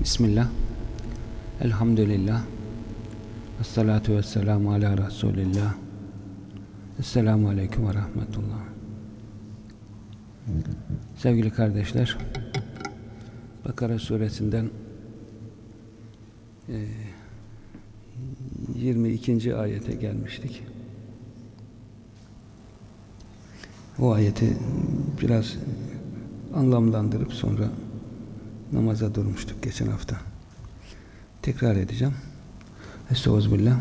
Bismillah. Elhamdülillah. Esselatu vesselamu ala Resulillah. Esselamu Aleyküm ve Rahmetullah. Sevgili kardeşler, Bakara suresinden e, 22. ayete gelmiştik. O ayeti biraz anlamlandırıp sonra namaza durmuştuk geçen hafta. Tekrar edeceğim. Estağfirullah.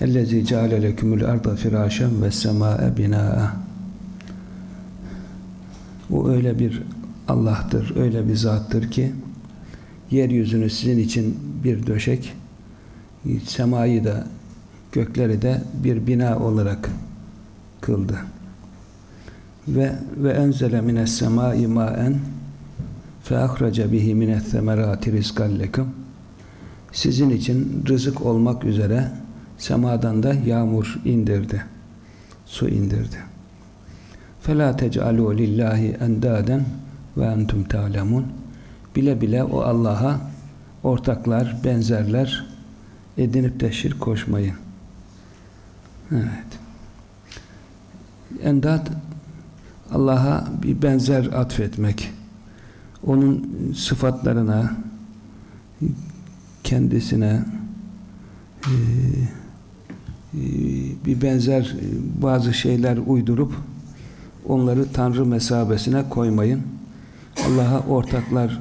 Ellezî ceale lekümül arda firâşen ve semâe binâe. O öyle bir Allah'tır, öyle bir zattır ki yeryüzünü sizin için bir döşek, semayı da gökleri de bir bina olarak kıldı. Ve ve enzele mines semâi mâen fe ahraca bihi mine semerati rizkan sizin için rızık olmak üzere semadan da yağmur indirdi. Su indirdi. Fela tec'alu lillahi endaden ve entum ta'lemun. Bile bile o Allah'a ortaklar, benzerler edinip de şirk koşmayın. Evet. Endat Allah'a bir benzer atfetmek. Onun sıfatlarına kendisine e, e, bir benzer bazı şeyler uydurup onları Tanrı mesabesine koymayın. Allah'a ortaklar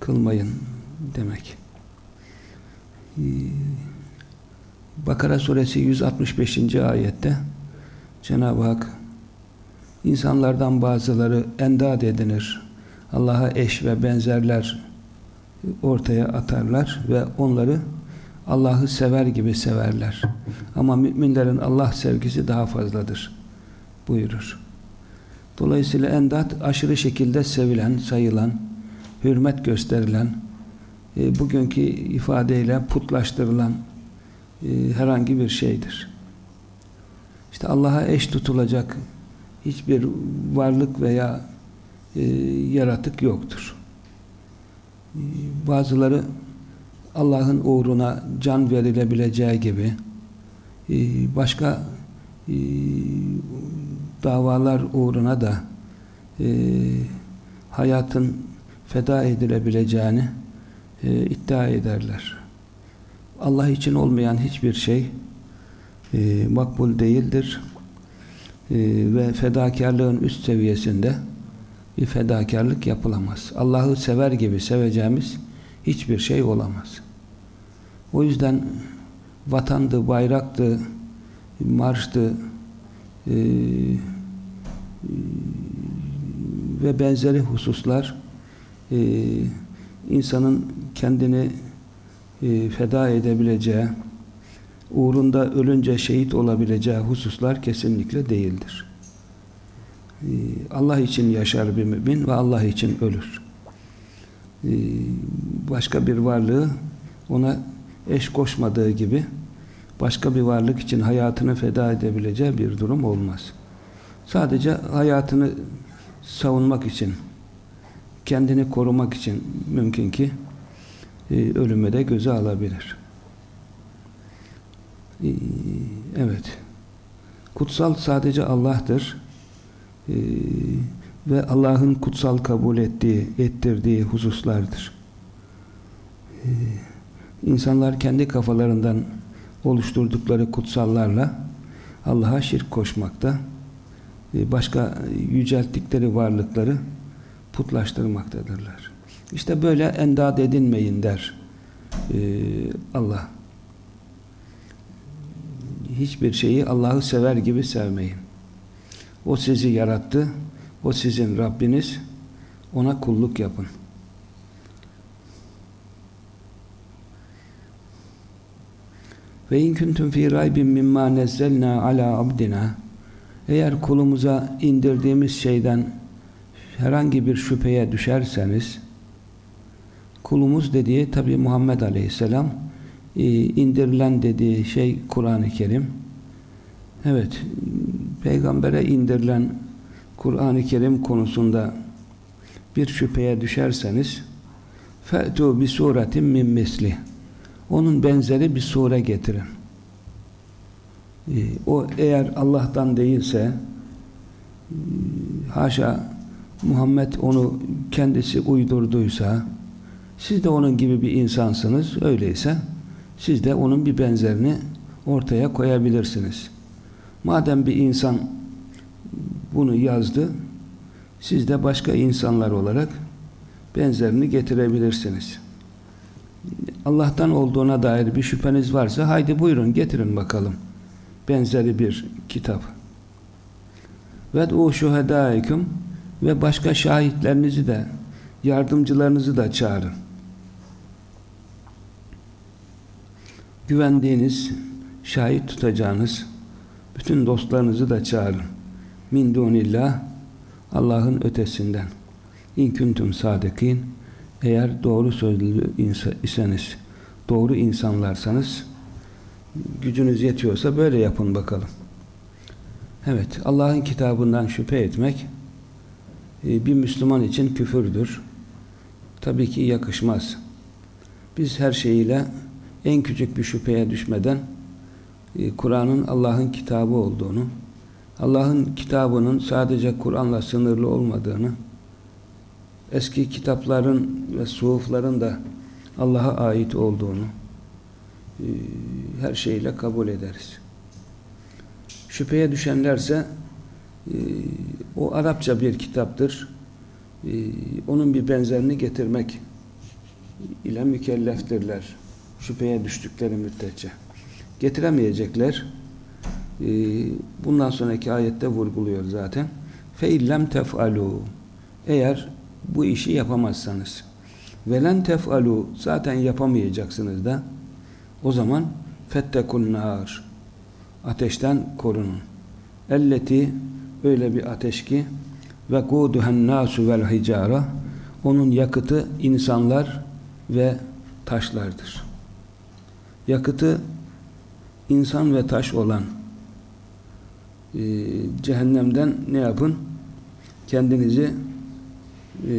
kılmayın demek. E, Bakara suresi 165. ayette Cenab-ı Hak insanlardan bazıları endad edinir. Allah'a eş ve benzerler ortaya atarlar ve onları Allah'ı sever gibi severler. Ama müminlerin Allah sevgisi daha fazladır buyurur. Dolayısıyla endat aşırı şekilde sevilen, sayılan, hürmet gösterilen, e, bugünkü ifadeyle putlaştırılan e, herhangi bir şeydir. İşte Allah'a eş tutulacak hiçbir varlık veya e, yaratık yoktur. E, bazıları Allah'ın uğruna can verilebileceği gibi e, başka davalar uğruna da hayatın feda edilebileceğini iddia ederler. Allah için olmayan hiçbir şey makbul değildir ve fedakarlığın üst seviyesinde bir fedakarlık yapılamaz. Allah'ı sever gibi seveceğimiz hiçbir şey olamaz. O yüzden vatandı, bayraktı, marştı e, ve benzeri hususlar e, insanın kendini e, feda edebileceği, uğrunda ölünce şehit olabileceği hususlar kesinlikle değildir. E, Allah için yaşar bir mümin ve Allah için ölür. E, başka bir varlığı ona eş koşmadığı gibi başka bir varlık için hayatını feda edebileceği bir durum olmaz. Sadece hayatını savunmak için, kendini korumak için mümkün ki e, ölüme de göze alabilir. E, evet. Kutsal sadece Allah'tır. E, ve Allah'ın kutsal kabul ettiği, ettirdiği hususlardır. E, insanlar kendi kafalarından oluşturdukları kutsallarla Allah'a şirk koşmakta, e, başka yücelttikleri varlıkları putlaştırmaktadırlar. İşte böyle endad edinmeyin der ee, Allah. Hiçbir şeyi Allah'ı sever gibi sevmeyin. O sizi yarattı. O sizin Rabbiniz. Ona kulluk yapın. Ve in kuntum fi raybin mimma nezzelna ala abdina eğer kulumuza indirdiğimiz şeyden herhangi bir şüpheye düşerseniz kulumuz dediği tabi Muhammed Aleyhisselam e, indirilen dediği şey Kur'an-ı Kerim evet peygambere indirilen Kur'an-ı Kerim konusunda bir şüpheye düşerseniz fe'tu bi suretin min misli onun benzeri bir sure getirin. Ee, o eğer Allah'tan değilse e, haşa Muhammed onu kendisi uydurduysa siz de onun gibi bir insansınız. Öyleyse siz de onun bir benzerini ortaya koyabilirsiniz. Madem bir insan bunu yazdı siz de başka insanlar olarak benzerini getirebilirsiniz. Allah'tan olduğuna dair bir şüpheniz varsa haydi buyurun getirin bakalım. Benzeri bir kitap. Ve o şuhedaikum ve başka şahitlerinizi de yardımcılarınızı da çağırın. Güvendiğiniz, şahit tutacağınız bütün dostlarınızı da çağırın. Min dunillah Allah'ın ötesinden. İn kuntum sadikin eğer doğru sözlü iseniz, doğru insanlarsanız gücünüz yetiyorsa böyle yapın bakalım. Evet, Allah'ın kitabından şüphe etmek e, bir Müslüman için küfürdür. Tabii ki yakışmaz. Biz her şeyiyle en küçük bir şüpheye düşmeden Kur'an'ın Allah'ın kitabı olduğunu, Allah'ın kitabının sadece Kur'an'la sınırlı olmadığını, eski kitapların ve suhufların da Allah'a ait olduğunu e, her şeyle kabul ederiz. Şüpheye düşenlerse e, o Arapça bir kitaptır. Onun bir benzerini getirmek ile mükelleftirler. Şüpheye düştükleri müddetçe Getiremeyecekler. Bundan sonraki ayette vurguluyor zaten. فَاِلَّمْ تَفْعَلُوا Eğer bu işi yapamazsanız velen tef'alu zaten yapamayacaksınız da o zaman fettekun nar ateşten korunun elleti öyle bir ateş ki ve kuduhen nasu vel hicara onun yakıtı insanlar ve taşlardır yakıtı insan ve taş olan e, cehennemden ne yapın kendinizi e,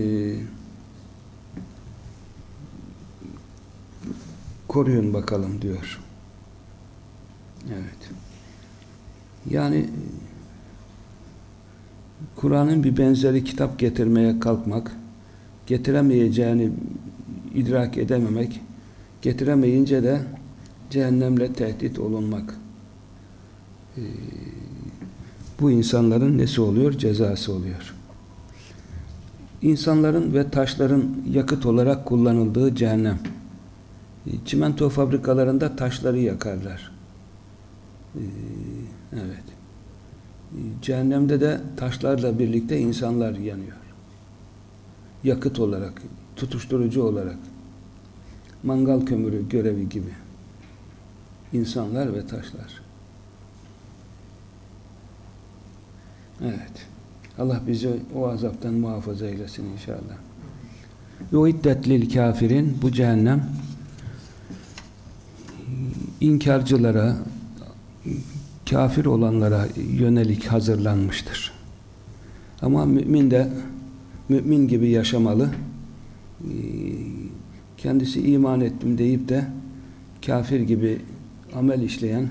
koruyun bakalım diyor. Evet. Yani Kur'an'ın bir benzeri kitap getirmeye kalkmak, getiremeyeceğini idrak edememek, getiremeyince de cehennemle tehdit olunmak. Ee, bu insanların nesi oluyor? Cezası oluyor insanların ve taşların yakıt olarak kullanıldığı cehennem. E, çimento fabrikalarında taşları yakarlar. E, evet. E, cehennemde de taşlarla birlikte insanlar yanıyor. Yakıt olarak, tutuşturucu olarak. Mangal kömürü görevi gibi. İnsanlar ve taşlar. Evet. Allah bizi o azaptan muhafaza eylesin inşallah. Yuiddet lil kafirin bu cehennem inkarcılara kafir olanlara yönelik hazırlanmıştır. Ama mümin de mümin gibi yaşamalı. Kendisi iman ettim deyip de kafir gibi amel işleyen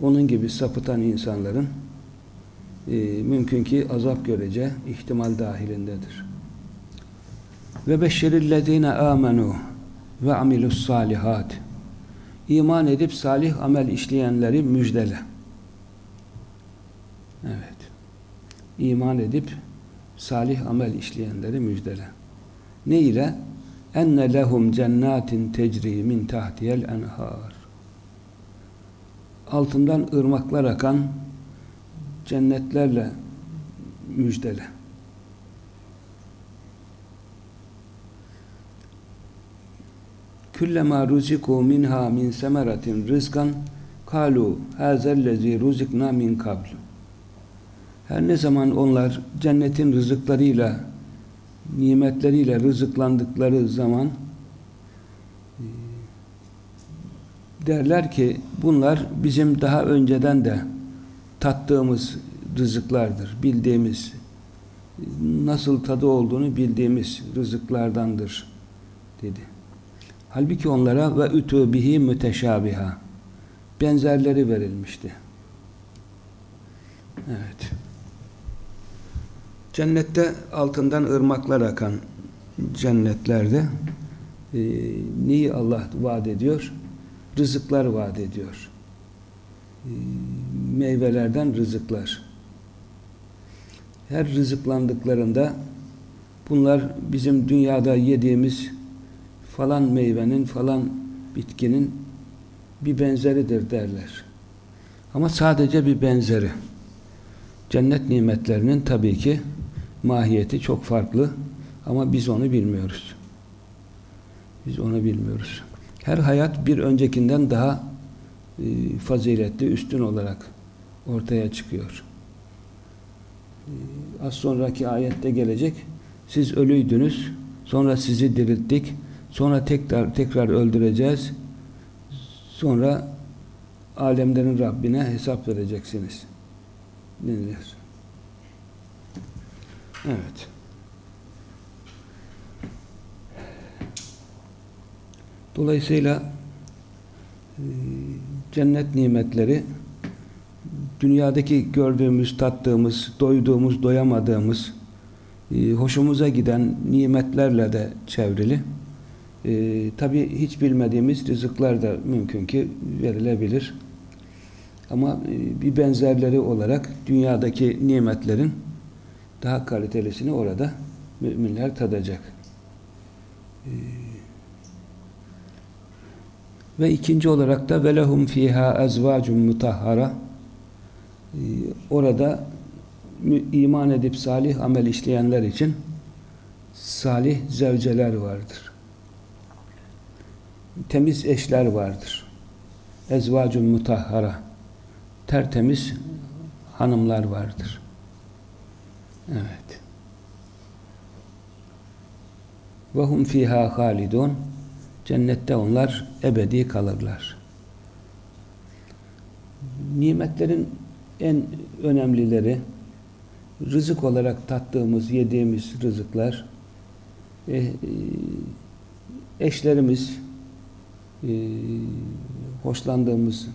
onun gibi sapıtan insanların e, mümkün ki azap görece ihtimal dahilindedir. Ve beşşerillezine amenu ve amilus salihat iman edip salih amel işleyenleri müjdele. Evet. İman edip salih amel işleyenleri müjdele. Ne ile? Enne lehum cennatin tecri min tahtiyel enhar. Altından ırmaklar akan cennetlerle müjdele. Küllema ruziku minha min semeratin rizkan kalu hazellezi ruzikna min kabl. Her ne zaman onlar cennetin rızıklarıyla nimetleriyle rızıklandıkları zaman e, derler ki bunlar bizim daha önceden de tattığımız rızıklardır. Bildiğimiz nasıl tadı olduğunu bildiğimiz rızıklardandır dedi. Halbuki onlara ve ütü bihi müteşabiha benzerleri verilmişti. Evet. Cennette altından ırmaklar akan cennetlerde e, neyi Allah vaat ediyor? Rızıklar vaat ediyor. E, meyvelerden rızıklar. Her rızıklandıklarında bunlar bizim dünyada yediğimiz falan meyvenin, falan bitkinin bir benzeridir derler. Ama sadece bir benzeri. Cennet nimetlerinin tabii ki mahiyeti çok farklı ama biz onu bilmiyoruz. Biz onu bilmiyoruz. Her hayat bir öncekinden daha e, faziletli, üstün olarak ortaya çıkıyor. E, az sonraki ayette gelecek. Siz ölüydünüz, sonra sizi dirilttik, sonra tekrar tekrar öldüreceğiz, sonra alemlerin Rabbine hesap vereceksiniz. Denilir. Evet. Dolayısıyla e, cennet nimetleri dünyadaki gördüğümüz, tattığımız, doyduğumuz, doyamadığımız, e, hoşumuza giden nimetlerle de çevrili. E, Tabi hiç bilmediğimiz rızıklar da mümkün ki verilebilir. Ama e, bir benzerleri olarak dünyadaki nimetlerin daha kalitelisini orada müminler tadacak. E, ve ikinci olarak da velehum fiha ezvacun mutahhara e, orada iman edip salih amel işleyenler için salih zevceler vardır. Temiz eşler vardır. Ezvacun mutahhara tertemiz hanımlar vardır. Evet. Ve hum fiha halidun Cennette onlar ebedi kalırlar. Nimetlerin en önemlileri rızık olarak tattığımız, yediğimiz rızıklar e, e, eşlerimiz e, hoşlandığımız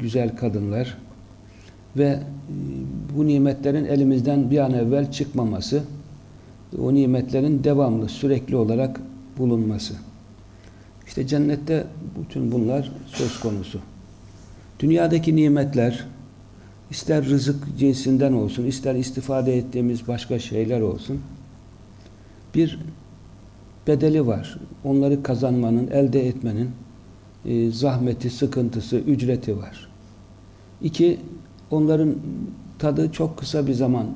güzel kadınlar ve bu nimetlerin elimizden bir an evvel çıkmaması, o nimetlerin devamlı, sürekli olarak bulunması. İşte cennette bütün bunlar söz konusu. Dünyadaki nimetler ister rızık cinsinden olsun, ister istifade ettiğimiz başka şeyler olsun bir bedeli var. Onları kazanmanın, elde etmenin e, zahmeti, sıkıntısı, ücreti var. İki, onların tadı çok kısa bir zaman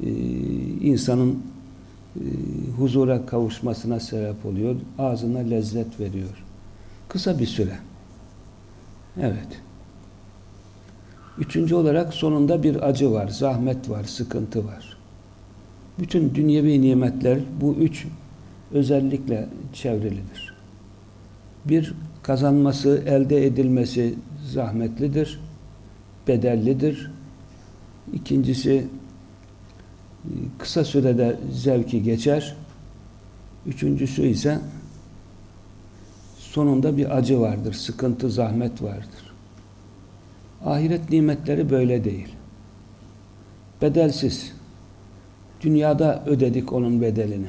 e, insanın huzura kavuşmasına sebep oluyor. Ağzına lezzet veriyor. Kısa bir süre. Evet. Üçüncü olarak sonunda bir acı var, zahmet var, sıkıntı var. Bütün dünyevi nimetler bu üç özellikle çevrilidir. Bir, kazanması, elde edilmesi zahmetlidir, bedellidir. İkincisi kısa sürede zevki geçer. Üçüncüsü ise sonunda bir acı vardır, sıkıntı, zahmet vardır. Ahiret nimetleri böyle değil. Bedelsiz. Dünyada ödedik onun bedelini.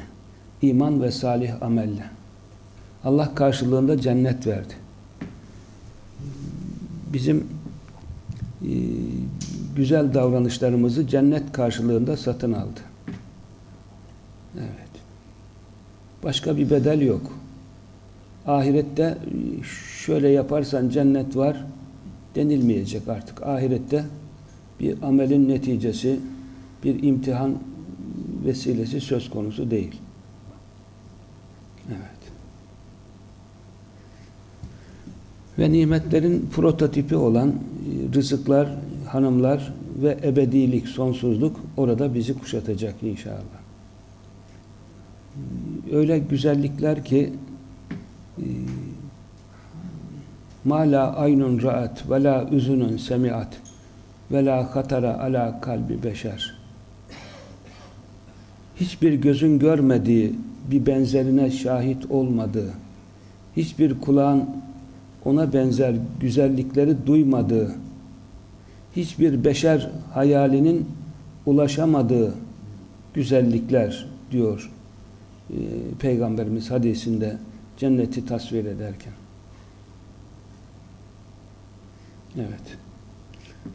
İman ve salih amelle. Allah karşılığında cennet verdi. Bizim e, güzel davranışlarımızı cennet karşılığında satın aldı. Evet. Başka bir bedel yok. Ahirette şöyle yaparsan cennet var denilmeyecek artık. Ahirette bir amelin neticesi, bir imtihan vesilesi söz konusu değil. Evet. Ve nimetlerin prototipi olan rızıklar, hanımlar ve ebedilik, sonsuzluk orada bizi kuşatacak inşallah. Öyle güzellikler ki e, ma la aynun ra'at ve la üzünün semiat ve la hatara ala kalbi beşer hiçbir gözün görmediği bir benzerine şahit olmadığı, hiçbir kulağın ona benzer güzellikleri duymadığı, hiçbir beşer hayalinin ulaşamadığı güzellikler diyor e, Peygamberimiz hadisinde cenneti tasvir ederken. Evet.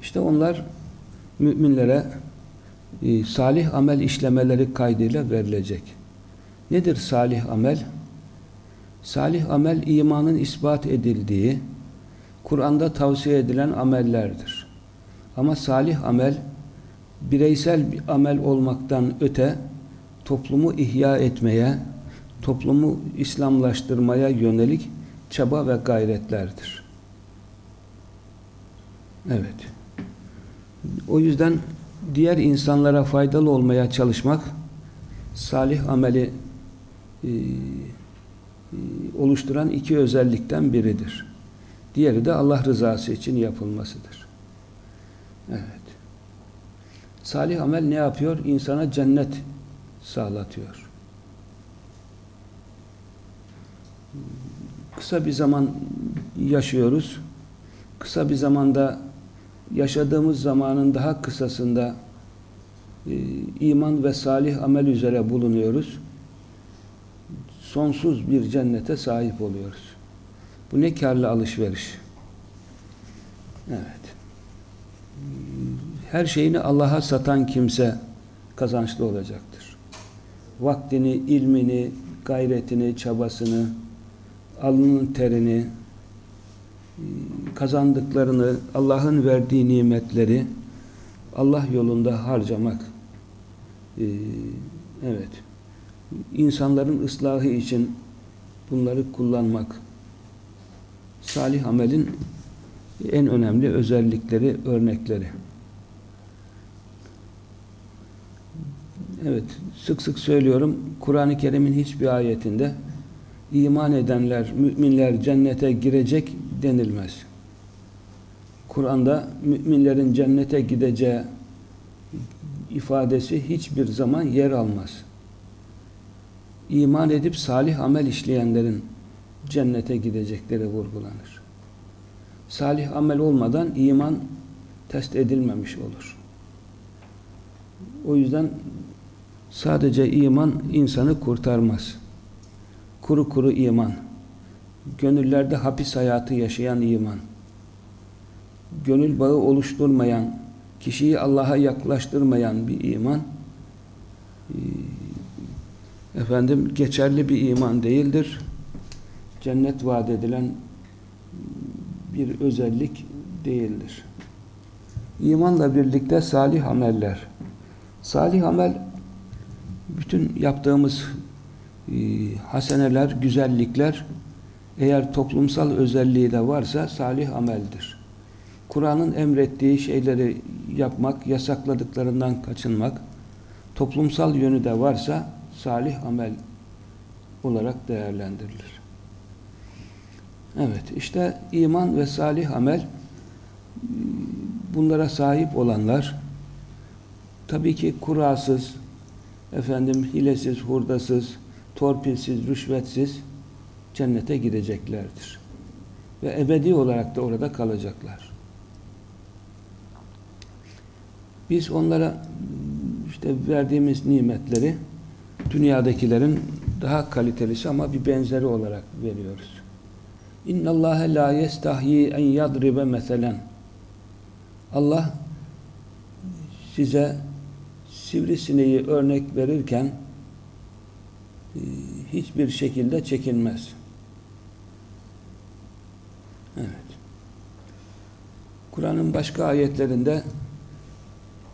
İşte onlar müminlere e, salih amel işlemeleri kaydıyla verilecek. Nedir salih amel? Salih amel imanın ispat edildiği, Kur'an'da tavsiye edilen amellerdir. Ama salih amel bireysel bir amel olmaktan öte toplumu ihya etmeye, toplumu İslamlaştırmaya yönelik çaba ve gayretlerdir. Evet. O yüzden diğer insanlara faydalı olmaya çalışmak salih ameli e, e, oluşturan iki özellikten biridir. Diğeri de Allah rızası için yapılmasıdır. Evet. Salih amel ne yapıyor? İnsana cennet sağlatıyor. Kısa bir zaman yaşıyoruz. Kısa bir zamanda yaşadığımız zamanın daha kısasında e, iman ve salih amel üzere bulunuyoruz. Sonsuz bir cennete sahip oluyoruz. Bu ne karlı alışveriş. Evet. Her şeyini Allah'a satan kimse kazançlı olacaktır. Vaktini, ilmini, gayretini, çabasını, alnının terini, kazandıklarını, Allah'ın verdiği nimetleri Allah yolunda harcamak ee, evet insanların ıslahı için bunları kullanmak salih amelin en önemli özellikleri, örnekleri. Evet, sık sık söylüyorum. Kur'an-ı Kerim'in hiçbir ayetinde iman edenler, müminler cennete girecek denilmez. Kur'an'da müminlerin cennete gideceği ifadesi hiçbir zaman yer almaz. İman edip salih amel işleyenlerin cennete gidecekleri vurgulanır. Salih amel olmadan iman test edilmemiş olur. O yüzden sadece iman insanı kurtarmaz. Kuru kuru iman. Gönüllerde hapis hayatı yaşayan iman. Gönül bağı oluşturmayan, kişiyi Allah'a yaklaştırmayan bir iman e, efendim geçerli bir iman değildir. Cennet vaat edilen bir özellik değildir. İmanla birlikte salih ameller. Salih amel bütün yaptığımız e, haseneler, güzellikler eğer toplumsal özelliği de varsa salih ameldir. Kur'an'ın emrettiği şeyleri yapmak, yasakladıklarından kaçınmak, toplumsal yönü de varsa salih amel olarak değerlendirilir. Evet, işte iman ve salih amel bunlara sahip olanlar tabii ki kurasız, efendim hilesiz, hurdasız, torpilsiz, rüşvetsiz cennete gideceklerdir. Ve ebedi olarak da orada kalacaklar. Biz onlara işte verdiğimiz nimetleri dünyadakilerin daha kalitelisi ama bir benzeri olarak veriyoruz. İnna Allah la yestahyi en yadribe meselen. Allah size sivrisineği örnek verirken e, hiçbir şekilde çekinmez. Evet. Kur'an'ın başka ayetlerinde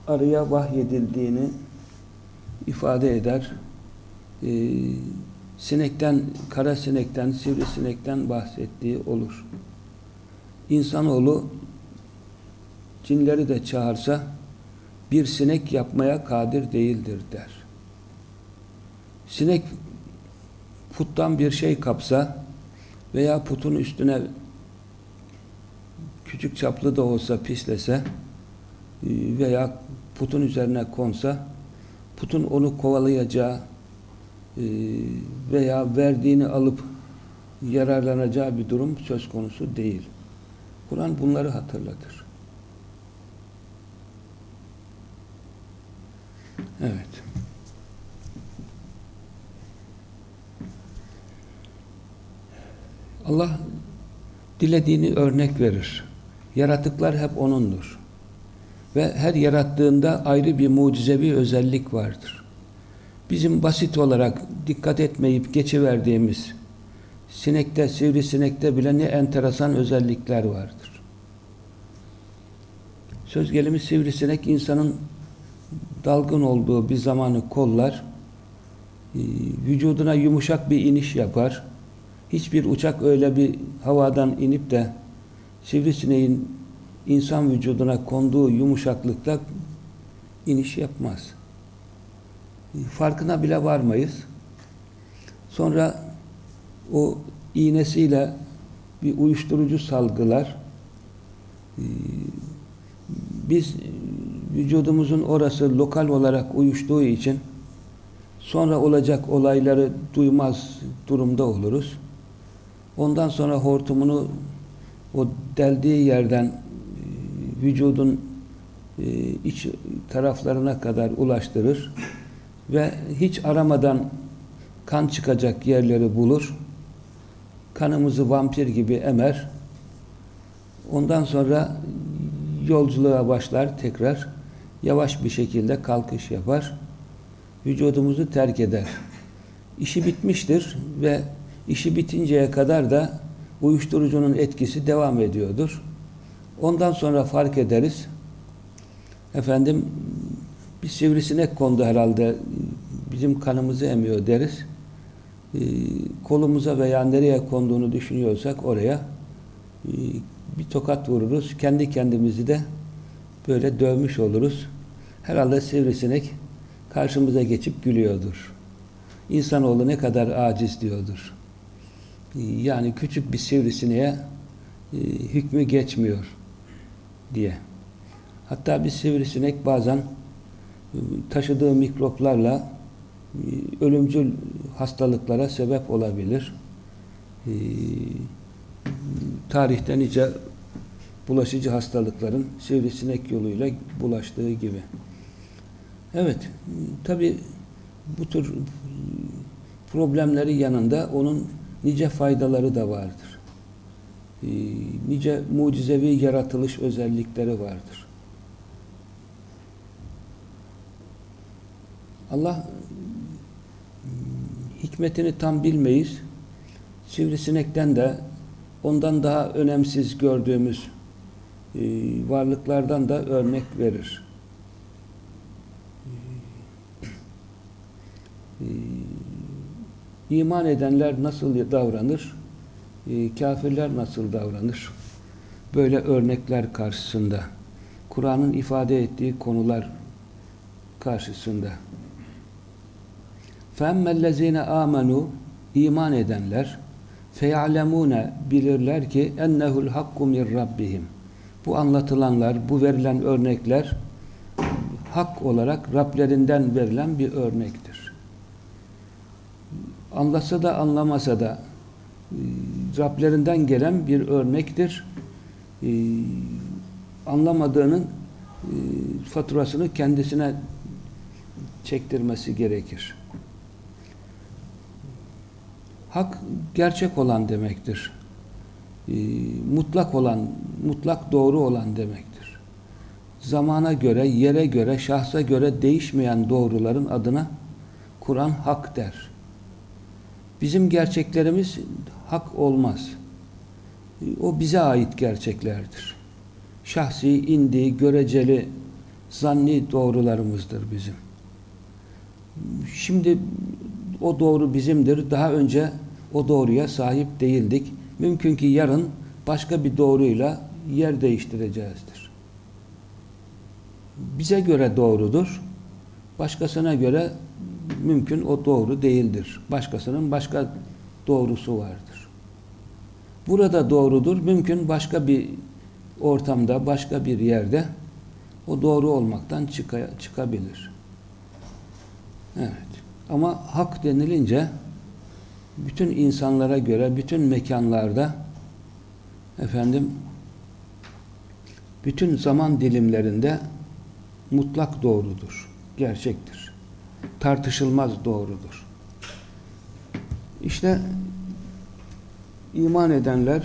arıya vahyedildiğini ifade eder. Ee, sinekten, kara sinekten, sivrisinekten bahsettiği olur. İnsanoğlu cinleri de çağırsa bir sinek yapmaya kadir değildir der. Sinek puttan bir şey kapsa veya putun üstüne küçük çaplı da olsa pislese e, veya putun üzerine konsa putun onu kovalayacağı veya verdiğini alıp yararlanacağı bir durum söz konusu değil. Kur'an bunları hatırlatır. Evet. Allah dilediğini örnek verir. Yaratıklar hep O'nundur. Ve her yarattığında ayrı bir mucizevi özellik vardır. Bizim basit olarak dikkat etmeyip geçiverdiğimiz sinekte, sivrisinekte bile ne enteresan özellikler vardır. Söz gelimi sivrisinek insanın dalgın olduğu bir zamanı kollar, e, vücuduna yumuşak bir iniş yapar. Hiçbir uçak öyle bir havadan inip de sivrisineğin insan vücuduna konduğu yumuşaklıkta iniş yapmaz. Farkına bile varmayız. Sonra o iğnesiyle bir uyuşturucu salgılar. Ee, biz vücudumuzun orası lokal olarak uyuştuğu için sonra olacak olayları duymaz durumda oluruz. Ondan sonra hortumunu o deldiği yerden e, vücudun e, iç taraflarına kadar ulaştırır ve hiç aramadan kan çıkacak yerleri bulur. Kanımızı vampir gibi emer. Ondan sonra yolculuğa başlar tekrar. Yavaş bir şekilde kalkış yapar. Vücudumuzu terk eder. İşi bitmiştir ve işi bitinceye kadar da uyuşturucunun etkisi devam ediyordur. Ondan sonra fark ederiz. Efendim bir sivrisinek kondu herhalde bizim kanımızı emiyor deriz. Ee, kolumuza veya nereye konduğunu düşünüyorsak oraya e, bir tokat vururuz. Kendi kendimizi de böyle dövmüş oluruz. Herhalde sivrisinek karşımıza geçip gülüyordur. İnsanoğlu ne kadar aciz diyordur. Ee, yani küçük bir sivrisineğe hükmü geçmiyor diye. Hatta bir sivrisinek bazen taşıdığı mikroplarla e, ölümcül hastalıklara sebep olabilir. Tarihte nice bulaşıcı hastalıkların sivrisinek yoluyla bulaştığı gibi. Evet, tabi bu tür problemleri yanında onun nice faydaları da vardır. Nice mucizevi yaratılış özellikleri vardır. Allah hikmetini tam bilmeyiz. Sivrisinekten de ondan daha önemsiz gördüğümüz e, varlıklardan da örnek verir. E, iman edenler nasıl davranır? E, kafirler nasıl davranır? Böyle örnekler karşısında, Kur'an'ın ifade ettiği konular karşısında. فَاَمَّا amenu iman edenler feyalemune bilirler ki ennehul hakku min rabbihim. Bu anlatılanlar, bu verilen örnekler hak olarak Rablerinden verilen bir örnektir. Anlasa da anlamasa da e, Rablerinden gelen bir örnektir. E, anlamadığının e, faturasını kendisine çektirmesi gerekir. Hak gerçek olan demektir. E, mutlak olan, mutlak doğru olan demektir. Zamana göre, yere göre, şahsa göre değişmeyen doğruların adına Kur'an hak der. Bizim gerçeklerimiz hak olmaz. E, o bize ait gerçeklerdir. Şahsi, indi, göreceli, zanni doğrularımızdır bizim. Şimdi o doğru bizimdir. Daha önce o doğruya sahip değildik. Mümkün ki yarın başka bir doğruyla yer değiştireceğizdir. Bize göre doğrudur. Başkasına göre mümkün o doğru değildir. Başkasının başka doğrusu vardır. Burada doğrudur. Mümkün başka bir ortamda, başka bir yerde o doğru olmaktan çıkabilir. Evet. Ama hak denilince bütün insanlara göre, bütün mekanlarda efendim bütün zaman dilimlerinde mutlak doğrudur, gerçektir. Tartışılmaz doğrudur. İşte iman edenler,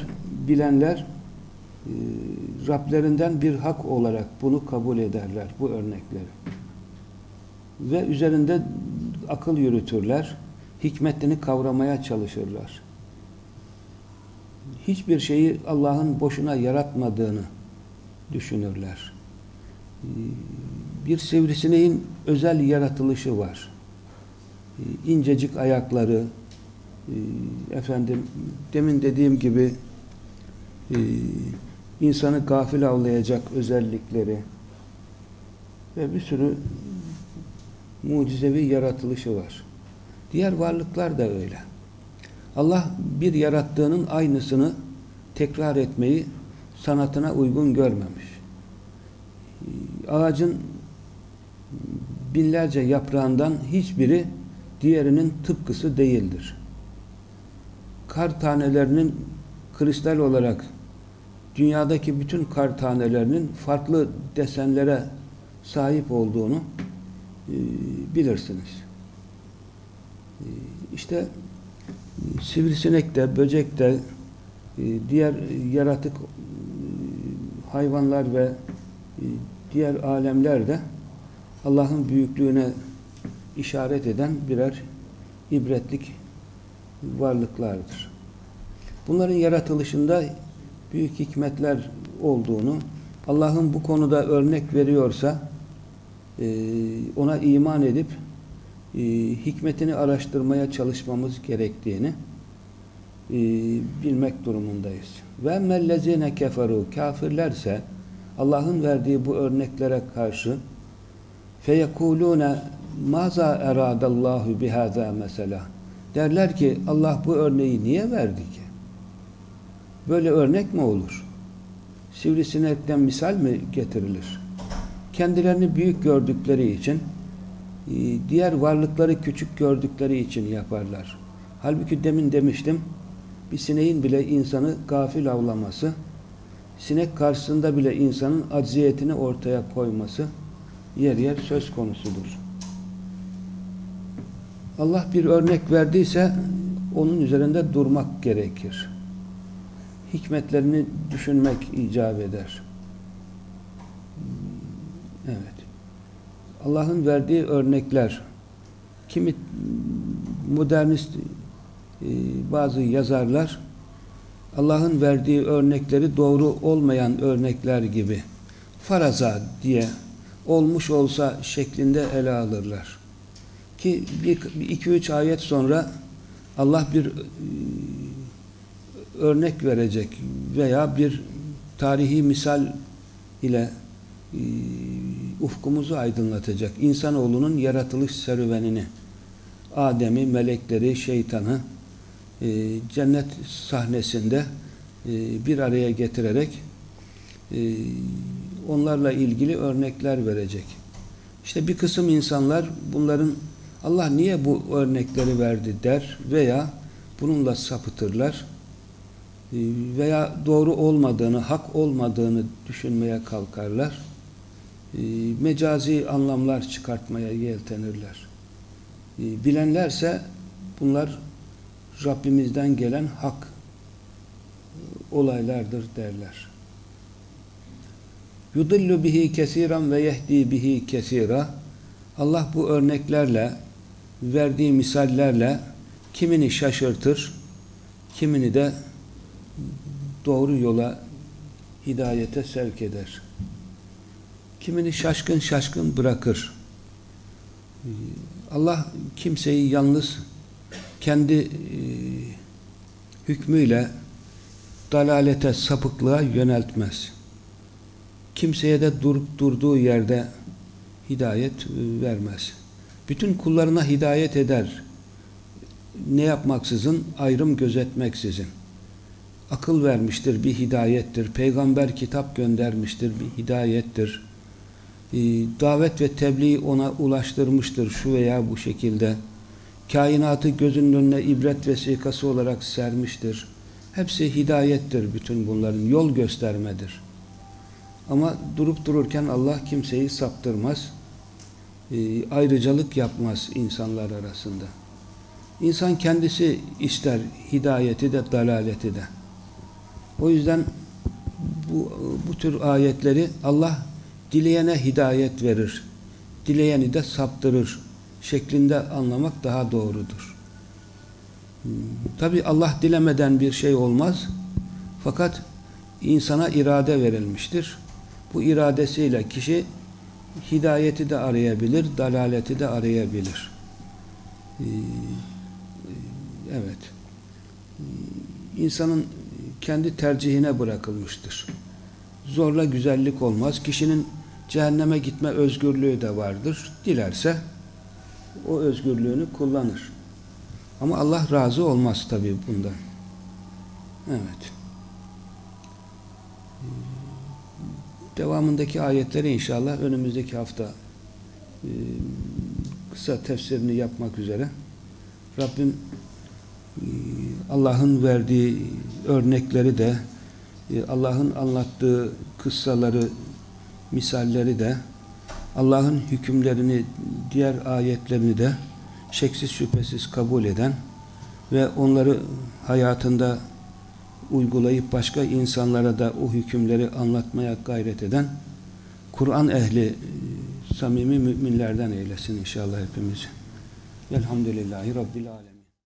bilenler e, Rablerinden bir hak olarak bunu kabul ederler, bu örnekleri. Ve üzerinde akıl yürütürler, hikmetini kavramaya çalışırlar. Hiçbir şeyi Allah'ın boşuna yaratmadığını düşünürler. Bir sivrisineğin özel yaratılışı var. İncecik ayakları, efendim demin dediğim gibi insanı gafil avlayacak özellikleri ve bir sürü mucizevi yaratılışı var. Diğer varlıklar da öyle. Allah bir yarattığının aynısını tekrar etmeyi sanatına uygun görmemiş. Ağacın binlerce yaprağından hiçbiri diğerinin tıpkısı değildir. Kar tanelerinin kristal olarak dünyadaki bütün kar tanelerinin farklı desenlere sahip olduğunu bilirsiniz. E, işte sivrisinek de, böcek de, e, diğer yaratık e, hayvanlar ve e, diğer alemler de Allah'ın büyüklüğüne işaret eden birer ibretlik varlıklardır. Bunların yaratılışında büyük hikmetler olduğunu, Allah'ın bu konuda örnek veriyorsa ona iman edip e, hikmetini araştırmaya çalışmamız gerektiğini e, bilmek durumundayız. Ve mellezine keferu kafirlerse Allah'ın verdiği bu örneklere karşı feyekulune maza eradallahu bihaza mesela derler ki Allah bu örneği niye verdi ki? Böyle örnek mi olur? Sivrisinekten misal mi getirilir? Kendilerini büyük gördükleri için, e, diğer varlıkları küçük gördükleri için yaparlar. Halbuki demin demiştim, bir sineğin bile insanı gafil avlaması, sinek karşısında bile insanın acziyetini ortaya koyması yer yer söz konusudur. Allah bir örnek verdiyse onun üzerinde durmak gerekir hikmetlerini düşünmek icap eder. Evet. Allah'ın verdiği örnekler kimi modernist e, bazı yazarlar Allah'ın verdiği örnekleri doğru olmayan örnekler gibi faraza diye olmuş olsa şeklinde ele alırlar. Ki bir, iki üç ayet sonra Allah bir örnek verecek veya bir tarihi misal ile e, ufkumuzu aydınlatacak. İnsanoğlunun yaratılış serüvenini, Adem'i, melekleri, şeytanı e, cennet sahnesinde e, bir araya getirerek e, onlarla ilgili örnekler verecek. İşte bir kısım insanlar bunların Allah niye bu örnekleri verdi der veya bununla sapıtırlar ee, veya doğru olmadığını, hak olmadığını düşünmeye kalkarlar. Ee, mecazi anlamlar çıkartmaya yeltenirler. Ee, bilenlerse bunlar Rabbimizden gelen hak olaylardır derler. Yudillu bihi kesiran ve yehdi bihi kesira Allah bu örneklerle verdiği misallerle kimini şaşırtır, kimini de doğru yola hidayete sevk eder. Kimini şaşkın şaşkın bırakır. Allah kimseyi yalnız kendi e, hükmüyle dalalete, sapıklığa yöneltmez. Kimseye de durup durduğu yerde hidayet e, vermez. Bütün kullarına hidayet eder. Ne yapmaksızın, ayrım gözetmeksizin akıl vermiştir, bir hidayettir. Peygamber kitap göndermiştir, bir hidayettir. E, davet ve tebliğ ona ulaştırmıştır şu veya bu şekilde. Kainatı gözünün önüne ibret vesikası olarak sermiştir. Hepsi hidayettir bütün bunların. Yol göstermedir. Ama durup dururken Allah kimseyi saptırmaz. E, ayrıcalık yapmaz insanlar arasında. İnsan kendisi ister hidayeti de dalaleti de. O yüzden bu, bu tür ayetleri Allah dileyene hidayet verir. Dileyeni de saptırır şeklinde anlamak daha doğrudur. Tabi Allah dilemeden bir şey olmaz. Fakat insana irade verilmiştir. Bu iradesiyle kişi hidayeti de arayabilir, dalaleti de arayabilir. Evet. İnsanın kendi tercihine bırakılmıştır. Zorla güzellik olmaz. Kişinin cehenneme gitme özgürlüğü de vardır. Dilerse o özgürlüğünü kullanır. Ama Allah razı olmaz tabii bundan. Evet. Devamındaki ayetleri inşallah önümüzdeki hafta e, kısa tefsirini yapmak üzere Rabbim e, Allah'ın verdiği örnekleri de e, Allah'ın anlattığı kıssaları misalleri de Allah'ın hükümlerini diğer ayetlerini de şeksiz şüphesiz kabul eden ve onları hayatında uygulayıp başka insanlara da o hükümleri anlatmaya gayret eden Kur'an ehli e, samimi müminlerden eylesin inşallah hepimizi. Elhamdülillahi Rabbil Alemin.